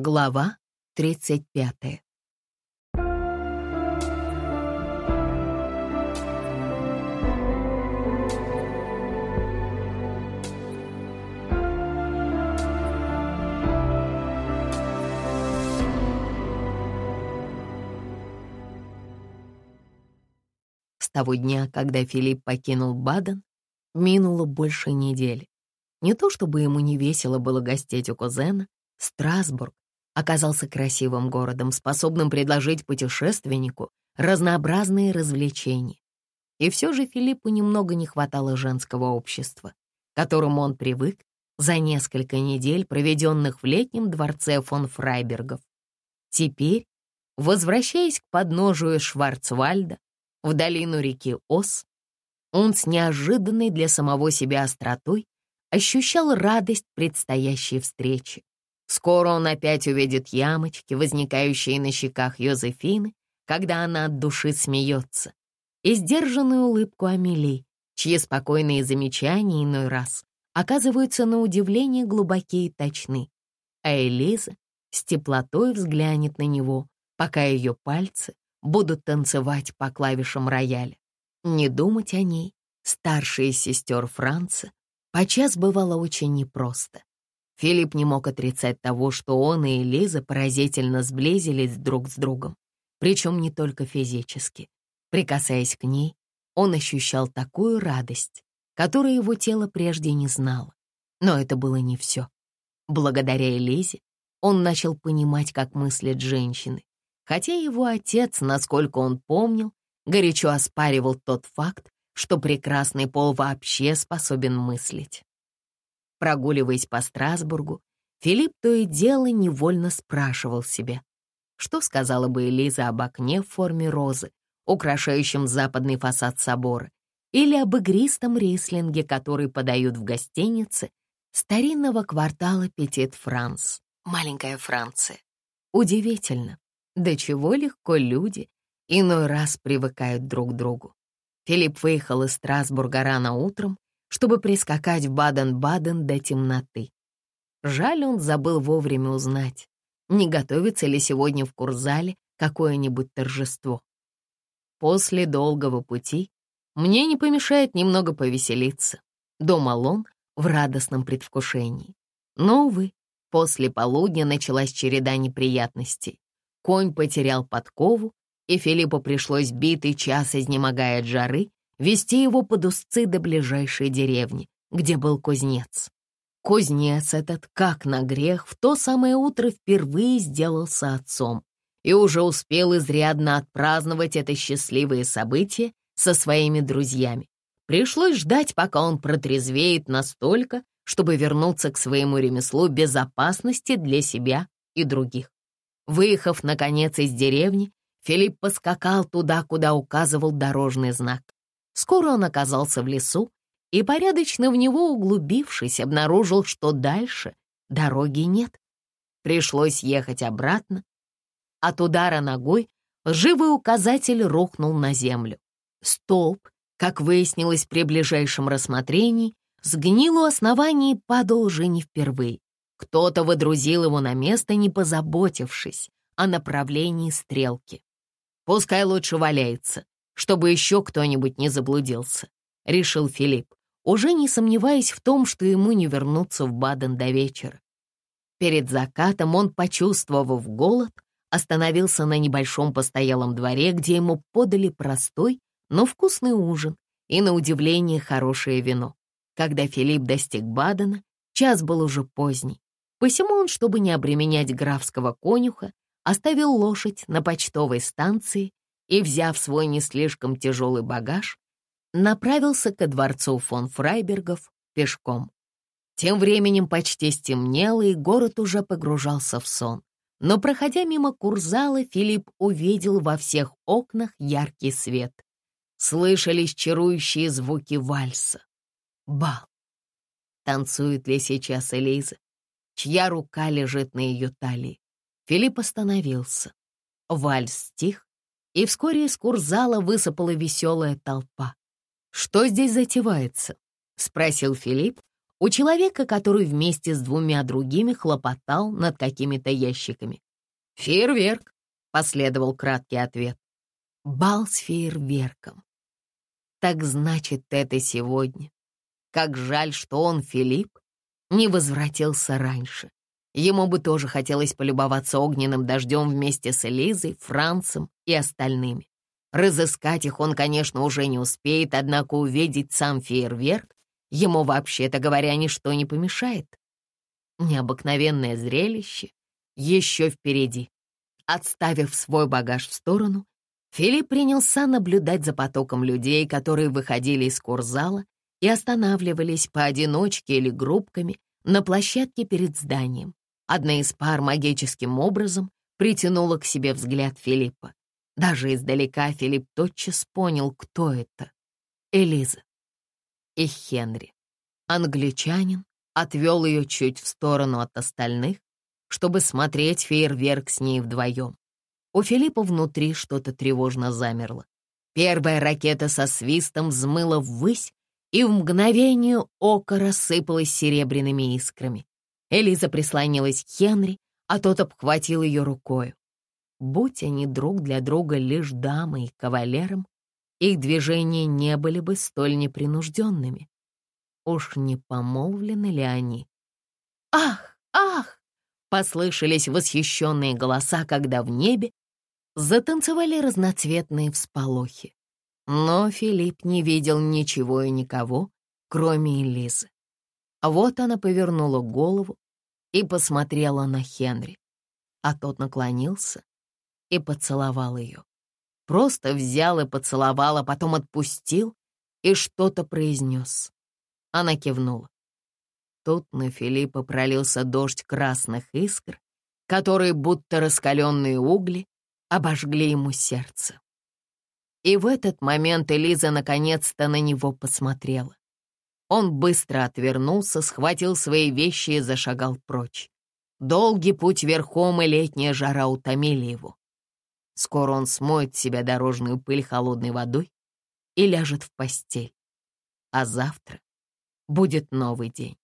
Глава 35 С того дня, когда Филипп покинул Баден, минуло больше недели. Не то чтобы ему не весело было гостить у кузена, Страсбург оказался красивым городом, способным предложить путешественнику разнообразные развлечения. И все же Филиппу немного не хватало женского общества, к которому он привык за несколько недель, проведенных в летнем дворце фон Фрайбергов. Теперь, возвращаясь к подножию Шварцвальда, в долину реки Ос, он с неожиданной для самого себя остротой ощущал радость предстоящей встречи. Скоро он опять увидит ямочки, возникающие на щеках Йозефины, когда она от души смеется, и сдержанную улыбку Амели, чьи спокойные замечания иной раз оказываются на удивление глубокие и точны, а Элиза с теплотой взглянет на него, пока ее пальцы будут танцевать по клавишам рояля. Не думать о ней, старшая из сестер Франца, подчас бывало очень непросто. Филипп не мог отрицать того, что он и Элиза поразительно сблизились друг с другом, причем не только физически. Прикасаясь к ней, он ощущал такую радость, которую его тело прежде не знало. Но это было не все. Благодаря Элизе он начал понимать, как мыслят женщины, хотя его отец, насколько он помнил, горячо оспаривал тот факт, что прекрасный пол вообще способен мыслить. Прогуливаясь по Страсбургу, Филипп то и дело невольно спрашивал себя, что сказала бы Элиза об окне в форме розы, украшающем западный фасад собора, или об игристом рислинге, который подают в гостинице старинного квартала Петит-Франс, маленькая Франция. Удивительно, до чего легко люди иной раз привыкают друг к другу. Филипп выехал из Страсбурга рано утром чтобы прискакать в Баден-Баден до темноты. Жаль, он забыл вовремя узнать, не готовится ли сегодня в Курзале какое-нибудь торжество. После долгого пути мне не помешает немного повеселиться, думал он в радостном предвкушении. Но, увы, после полудня началась череда неприятностей. Конь потерял подкову, и Филиппу пришлось битый час, изнемогая от жары, вести его под узцы до ближайшей деревни, где был кузнец. Кузнец этот, как на грех, в то самое утро впервые сделался отцом и уже успел изрядно отпраздновать это счастливое событие со своими друзьями. Пришлось ждать, пока он протрезвеет настолько, чтобы вернуться к своему ремеслу безопасности для себя и других. Выехав, наконец, из деревни, Филипп поскакал туда, куда указывал дорожный знак. Скоро он оказался в лесу и, порядочно в него углубившись, обнаружил, что дальше дороги нет. Пришлось ехать обратно. От удара ногой живый указатель рухнул на землю. Столб, как выяснилось при ближайшем рассмотрении, сгнил у основания и падал уже не впервые. Кто-то выдрузил его на место, не позаботившись о направлении стрелки. Пускай лучше валяется, чтобы еще кто-нибудь не заблудился», — решил Филипп, уже не сомневаясь в том, что ему не вернуться в Баден до вечера. Перед закатом он, почувствовав голод, остановился на небольшом постоялом дворе, где ему подали простой, но вкусный ужин и, на удивление, хорошее вино. Когда Филипп достиг Бадена, час был уже поздний. Посему он, чтобы не обременять графского конюха, оставил лошадь на почтовой станции и, взяв свой не слишком тяжелый багаж, направился ко дворцу фон Фрайбергов пешком. Тем временем почти стемнело, и город уже погружался в сон. Но, проходя мимо курзала, Филипп увидел во всех окнах яркий свет. Слышались чарующие звуки вальса. Бал! Танцует ли сейчас Элиза? Чья рука лежит на ее талии? Филипп остановился. Вальс стих, и вскоре из курзала высыпала веселая толпа. «Что здесь затевается?» — спросил Филипп у человека, который вместе с двумя другими хлопотал над какими-то ящиками. «Фейерверк», — последовал краткий ответ. «Бал с фейерверком». Так значит, это сегодня. Как жаль, что он, Филипп, не возвратился раньше. Ему бы тоже хотелось полюбоваться огненным дождем вместе с Элизой, Францем и остальными. Разыскать их он, конечно, уже не успеет, однако увидеть сам фейерверк ему, вообще-то говоря, ничто не помешает. Необыкновенное зрелище еще впереди. Отставив свой багаж в сторону, Филипп принялся наблюдать за потоком людей, которые выходили из курзала и останавливались поодиночке или группками на площадке перед зданием. Одна из пар магическим образом притянула к себе взгляд Филиппа. Даже издалека Филипп тотчас понял, кто это. Элиза и Хенри. Англичанин отвел ее чуть в сторону от остальных, чтобы смотреть фейерверк с ней вдвоем. У Филиппа внутри что-то тревожно замерло. Первая ракета со свистом взмыла ввысь и в мгновение ока рассыпалась серебряными искрами. Элиза прислонилась к Хенри, а тот обхватил ее рукою. Будь они друг для друга лишь дамой и кавалером, их движения не были бы столь непринужденными. Уж не помолвлены ли они? «Ах, ах!» — послышались восхищенные голоса, когда в небе затанцевали разноцветные всполохи. Но Филипп не видел ничего и никого, кроме Элизы. Вот она повернула голову и посмотрела на Хенри, а тот наклонился и поцеловал ее. Просто взял и поцеловал, а потом отпустил и что-то произнес. Она кивнула. Тут на Филиппа пролился дождь красных искр, которые, будто раскаленные угли, обожгли ему сердце. И в этот момент Элиза наконец-то на него посмотрела. Он быстро отвернулся, схватил свои вещи и зашагал прочь. Долгий путь верхом и летняя жара утомили его. Скоро он смоет себя дорожную пыль холодной водой и ляжет в постель. А завтра будет новый день.